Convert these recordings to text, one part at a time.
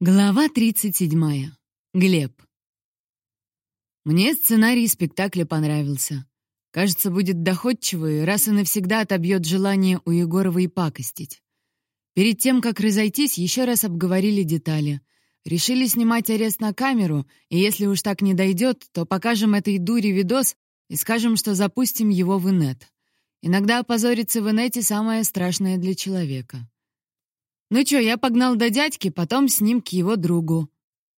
Глава 37. Глеб. Мне сценарий спектакля понравился. Кажется, будет доходчивый, раз и навсегда отобьет желание у Егоровой пакостить. Перед тем, как разойтись, еще раз обговорили детали. Решили снимать арест на камеру, и если уж так не дойдет, то покажем этой дуре видос и скажем, что запустим его в инет. Иногда опозориться в инете самое страшное для человека. «Ну чё, я погнал до дядьки, потом с ним к его другу».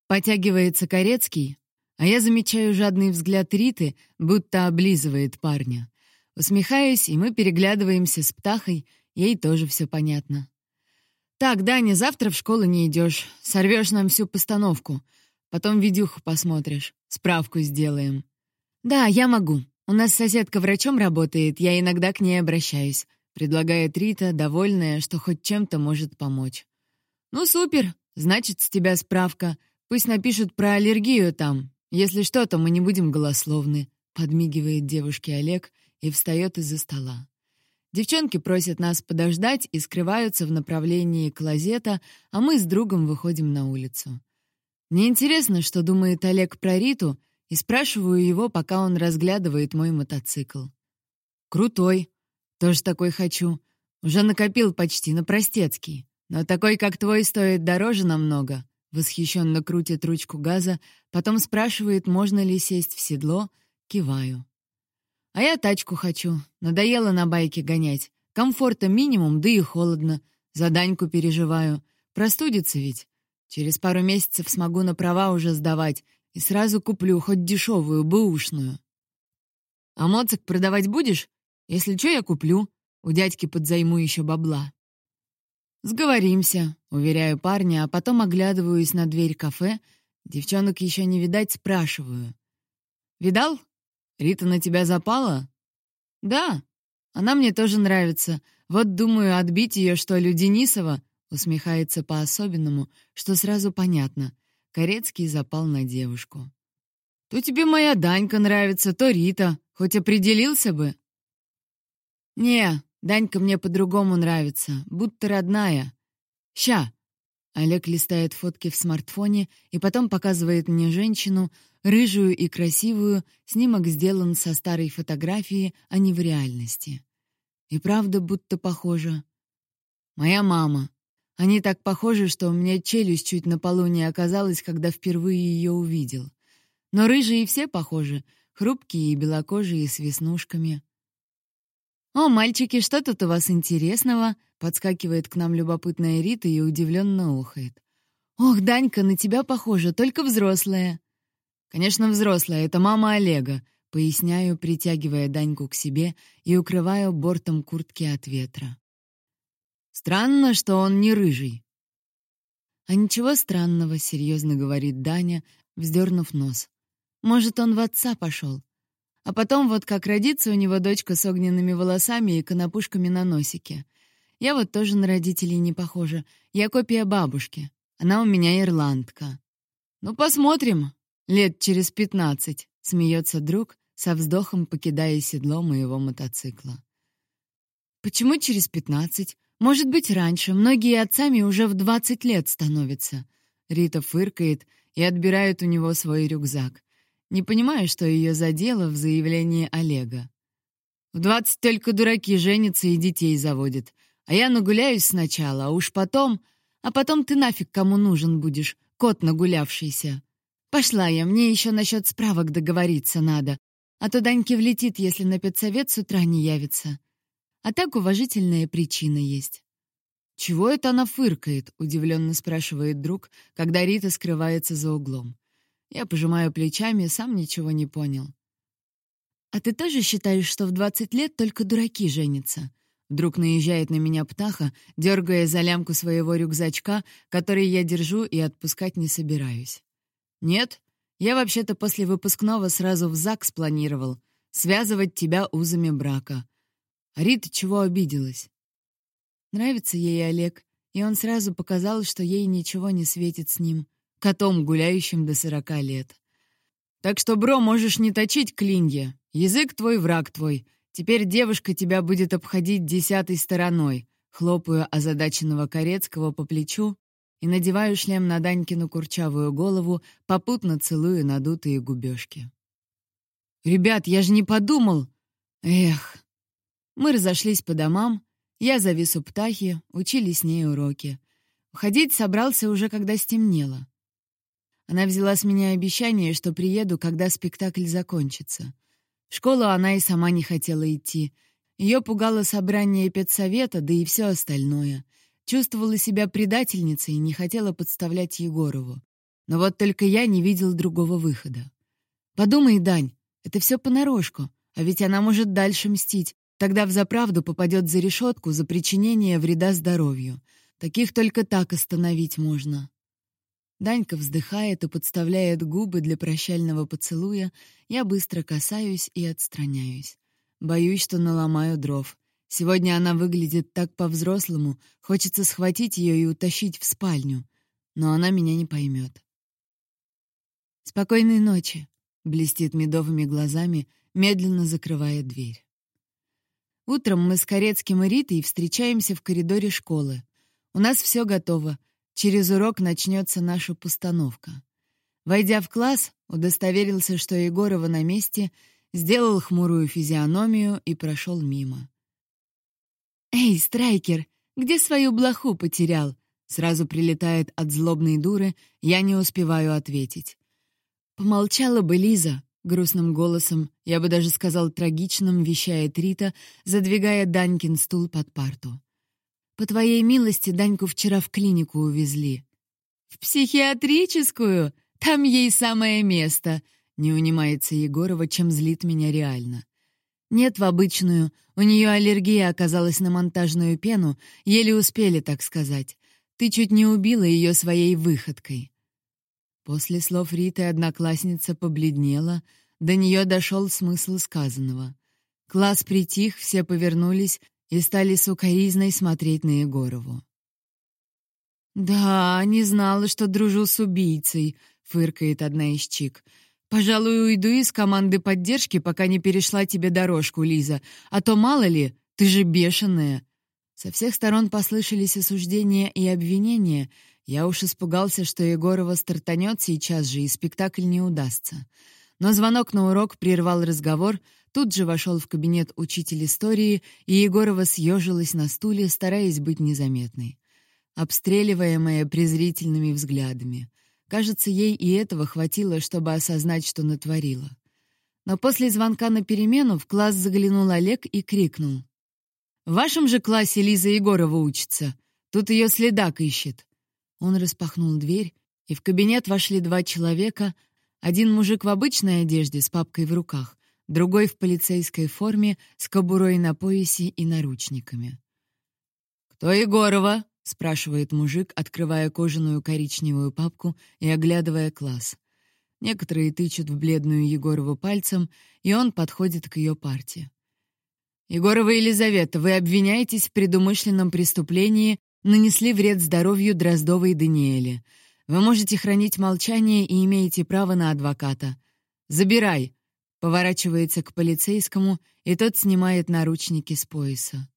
Потягивается Корецкий, а я замечаю жадный взгляд Риты, будто облизывает парня. Усмехаюсь, и мы переглядываемся с Птахой, ей тоже все понятно. «Так, Даня, завтра в школу не идешь, сорвешь нам всю постановку. Потом видюху посмотришь, справку сделаем». «Да, я могу. У нас соседка врачом работает, я иногда к ней обращаюсь предлагает Рита, довольная, что хоть чем-то может помочь. «Ну, супер! Значит, с тебя справка. Пусть напишут про аллергию там. Если что, то мы не будем голословны», — подмигивает девушке Олег и встает из-за стола. Девчонки просят нас подождать и скрываются в направлении клозета, а мы с другом выходим на улицу. Мне интересно, что думает Олег про Риту, и спрашиваю его, пока он разглядывает мой мотоцикл. «Крутой», тоже такой хочу. Уже накопил почти на простецкий. Но такой, как твой, стоит дороже намного. Восхищенно крутит ручку газа, потом спрашивает, можно ли сесть в седло. Киваю. А я тачку хочу. Надоело на байке гонять. Комфорта минимум, да и холодно. За Даньку переживаю. Простудится ведь. Через пару месяцев смогу на права уже сдавать. И сразу куплю хоть дешевую, бэушную. А моцик продавать будешь? Если что, я куплю. У дядьки подзайму еще бабла. Сговоримся, уверяю парня, а потом оглядываюсь на дверь кафе. Девчонок еще не видать, спрашиваю. «Видал? Рита на тебя запала?» «Да, она мне тоже нравится. Вот думаю, отбить ее, что ли, Денисова?» Усмехается по-особенному, что сразу понятно. Корецкий запал на девушку. «То тебе моя Данька нравится, то Рита. Хоть определился бы?» «Не, Данька мне по-другому нравится, будто родная. Ща!» Олег листает фотки в смартфоне и потом показывает мне женщину, рыжую и красивую, снимок сделан со старой фотографии, а не в реальности. И правда будто похожа. Моя мама. Они так похожи, что у меня челюсть чуть на полу не оказалась, когда впервые ее увидел. Но рыжие все похожи, хрупкие и белокожие с веснушками. «О, мальчики, что тут у вас интересного?» Подскакивает к нам любопытная Рита и удивленно охает. «Ох, Данька, на тебя похожа, только взрослая». «Конечно, взрослая, это мама Олега», — поясняю, притягивая Даньку к себе и укрываю бортом куртки от ветра. «Странно, что он не рыжий». «А ничего странного», — серьезно говорит Даня, вздернув нос. «Может, он в отца пошел. А потом вот как родится у него дочка с огненными волосами и конопушками на носике. Я вот тоже на родителей не похожа. Я копия бабушки. Она у меня ирландка. Ну, посмотрим. Лет через пятнадцать, смеется друг, со вздохом покидая седло моего мотоцикла. Почему через пятнадцать? Может быть, раньше. Многие отцами уже в двадцать лет становятся. Рита фыркает и отбирает у него свой рюкзак не понимая, что ее задело в заявлении Олега. «В двадцать только дураки женятся и детей заводят, а я нагуляюсь сначала, а уж потом... А потом ты нафиг кому нужен будешь, кот нагулявшийся. Пошла я, мне еще насчет справок договориться надо, а то Даньке влетит, если на педсовет с утра не явится. А так уважительная причина есть». «Чего это она фыркает?» — удивленно спрашивает друг, когда Рита скрывается за углом. Я пожимаю плечами, сам ничего не понял. «А ты тоже считаешь, что в 20 лет только дураки женятся?» Вдруг наезжает на меня птаха, дергая за лямку своего рюкзачка, который я держу и отпускать не собираюсь. «Нет, я вообще-то после выпускного сразу в ЗАГС планировал. Связывать тебя узами брака. Рита чего обиделась?» Нравится ей Олег, и он сразу показал, что ей ничего не светит с ним котом, гуляющим до сорока лет. Так что, бро, можешь не точить клинья. Язык твой, враг твой. Теперь девушка тебя будет обходить десятой стороной. Хлопаю озадаченного Корецкого по плечу, и надеваю шлем на Данькину курчавую голову, попутно целую надутые губёшки. «Ребят, я же не подумал!» «Эх!» Мы разошлись по домам, я завис у птахи, учили с ней уроки. Уходить собрался уже, когда стемнело. Она взяла с меня обещание, что приеду, когда спектакль закончится. В школу она и сама не хотела идти. Ее пугало собрание педсовета, да и все остальное. Чувствовала себя предательницей и не хотела подставлять Егорову. Но вот только я не видел другого выхода. Подумай, Дань, это все понарошку, а ведь она может дальше мстить. Тогда взаправду попадет за решетку за причинение вреда здоровью. Таких только так остановить можно. Данька вздыхает и подставляет губы для прощального поцелуя. Я быстро касаюсь и отстраняюсь. Боюсь, что наломаю дров. Сегодня она выглядит так по-взрослому, хочется схватить ее и утащить в спальню. Но она меня не поймет. «Спокойной ночи», — блестит медовыми глазами, медленно закрывая дверь. Утром мы с Корецким и Ритой встречаемся в коридоре школы. У нас все готово. Через урок начнется наша постановка. Войдя в класс, удостоверился, что Егорова на месте, сделал хмурую физиономию и прошел мимо. «Эй, Страйкер, где свою блоху потерял?» Сразу прилетает от злобной дуры, я не успеваю ответить. «Помолчала бы Лиза», — грустным голосом, я бы даже сказал трагичным, вещает Рита, задвигая Данькин стул под парту. По твоей милости Даньку вчера в клинику увезли». «В психиатрическую? Там ей самое место», — не унимается Егорова, чем злит меня реально. «Нет, в обычную. У нее аллергия оказалась на монтажную пену, еле успели, так сказать. Ты чуть не убила ее своей выходкой». После слов Риты одноклассница побледнела, до нее дошел смысл сказанного. Класс притих, все повернулись, и стали сукоризной смотреть на Егорову. «Да, не знала, что дружу с убийцей», — фыркает одна из чик. «Пожалуй, уйду из команды поддержки, пока не перешла тебе дорожку, Лиза. А то, мало ли, ты же бешеная». Со всех сторон послышались осуждения и обвинения. Я уж испугался, что Егорова стартанет сейчас же, и спектакль не удастся. Но звонок на урок прервал разговор, Тут же вошел в кабинет учитель истории, и Егорова съежилась на стуле, стараясь быть незаметной. Обстреливаемая презрительными взглядами. Кажется, ей и этого хватило, чтобы осознать, что натворила. Но после звонка на перемену в класс заглянул Олег и крикнул. «В вашем же классе Лиза Егорова учится. Тут ее следак ищет». Он распахнул дверь, и в кабинет вошли два человека, один мужик в обычной одежде с папкой в руках, другой в полицейской форме с кобурой на поясе и наручниками. «Кто Егорова?» — спрашивает мужик, открывая кожаную коричневую папку и оглядывая класс. Некоторые тычут в бледную Егорову пальцем, и он подходит к ее парте. «Егорова Елизавета, вы обвиняетесь в предумышленном преступлении, нанесли вред здоровью Дроздовой Даниэле. Вы можете хранить молчание и имеете право на адвоката. Забирай!» Поворачивается к полицейскому, и тот снимает наручники с пояса.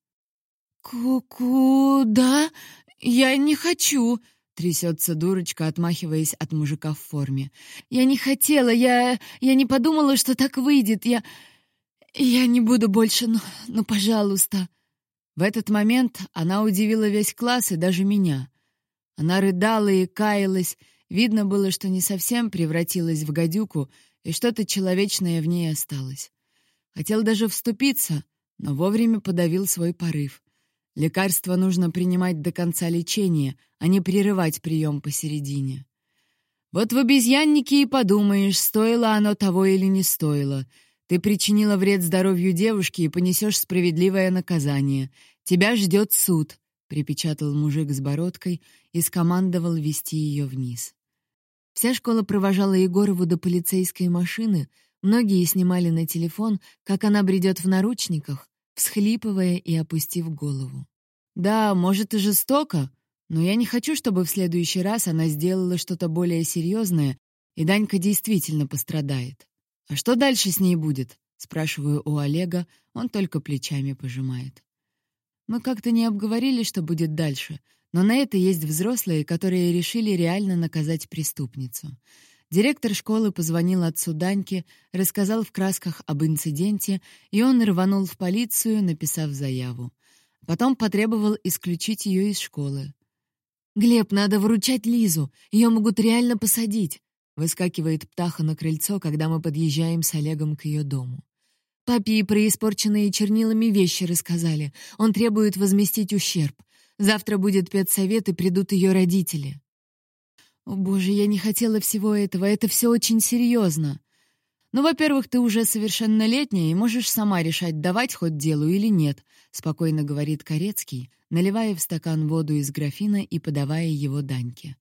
«Куда? Я не хочу!» — трясется дурочка, отмахиваясь от мужика в форме. «Я не хотела, я... я не подумала, что так выйдет, я... я не буду больше, ну, ну пожалуйста!» В этот момент она удивила весь класс и даже меня. Она рыдала и каялась, видно было, что не совсем превратилась в гадюку, и что-то человечное в ней осталось. Хотел даже вступиться, но вовремя подавил свой порыв. Лекарство нужно принимать до конца лечения, а не прерывать прием посередине. Вот в обезьяннике и подумаешь, стоило оно того или не стоило. Ты причинила вред здоровью девушки и понесешь справедливое наказание. Тебя ждет суд, — припечатал мужик с бородкой и скомандовал вести ее вниз. Вся школа провожала Егорову до полицейской машины, многие снимали на телефон, как она бредет в наручниках, всхлипывая и опустив голову. Да, может и жестоко, но я не хочу, чтобы в следующий раз она сделала что-то более серьезное, и Данька действительно пострадает. А что дальше с ней будет? Спрашиваю у Олега, он только плечами пожимает. Мы как-то не обговорили, что будет дальше, Но на это есть взрослые, которые решили реально наказать преступницу. Директор школы позвонил отцу Даньке, рассказал в красках об инциденте, и он рванул в полицию, написав заяву. Потом потребовал исключить ее из школы. «Глеб, надо выручать Лизу, ее могут реально посадить», выскакивает Птаха на крыльцо, когда мы подъезжаем с Олегом к ее дому. Папе и про испорченные чернилами вещи рассказали. Он требует возместить ущерб. Завтра будет педсовет, и придут ее родители. О, боже, я не хотела всего этого, это все очень серьезно. Ну, во-первых, ты уже совершеннолетняя и можешь сама решать, давать хоть делу или нет, спокойно говорит Корецкий, наливая в стакан воду из графина и подавая его Даньке.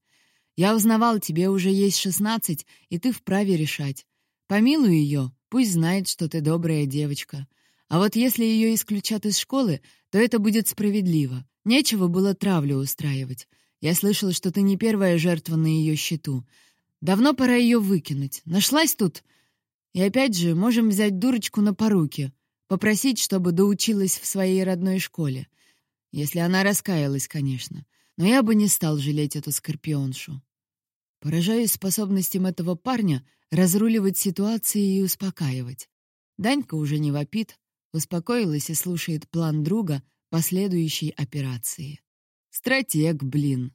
Я узнавал, тебе уже есть шестнадцать, и ты вправе решать. Помилуй ее, пусть знает, что ты добрая девочка. А вот если ее исключат из школы, то это будет справедливо. Нечего было травлю устраивать. Я слышал, что ты не первая жертва на ее счету. Давно пора ее выкинуть. Нашлась тут? И опять же, можем взять дурочку на поруки, попросить, чтобы доучилась в своей родной школе. Если она раскаялась, конечно. Но я бы не стал жалеть эту скорпионшу. Поражаюсь способностям этого парня разруливать ситуации и успокаивать. Данька уже не вопит, успокоилась и слушает план друга последующей операции. Стратег, блин.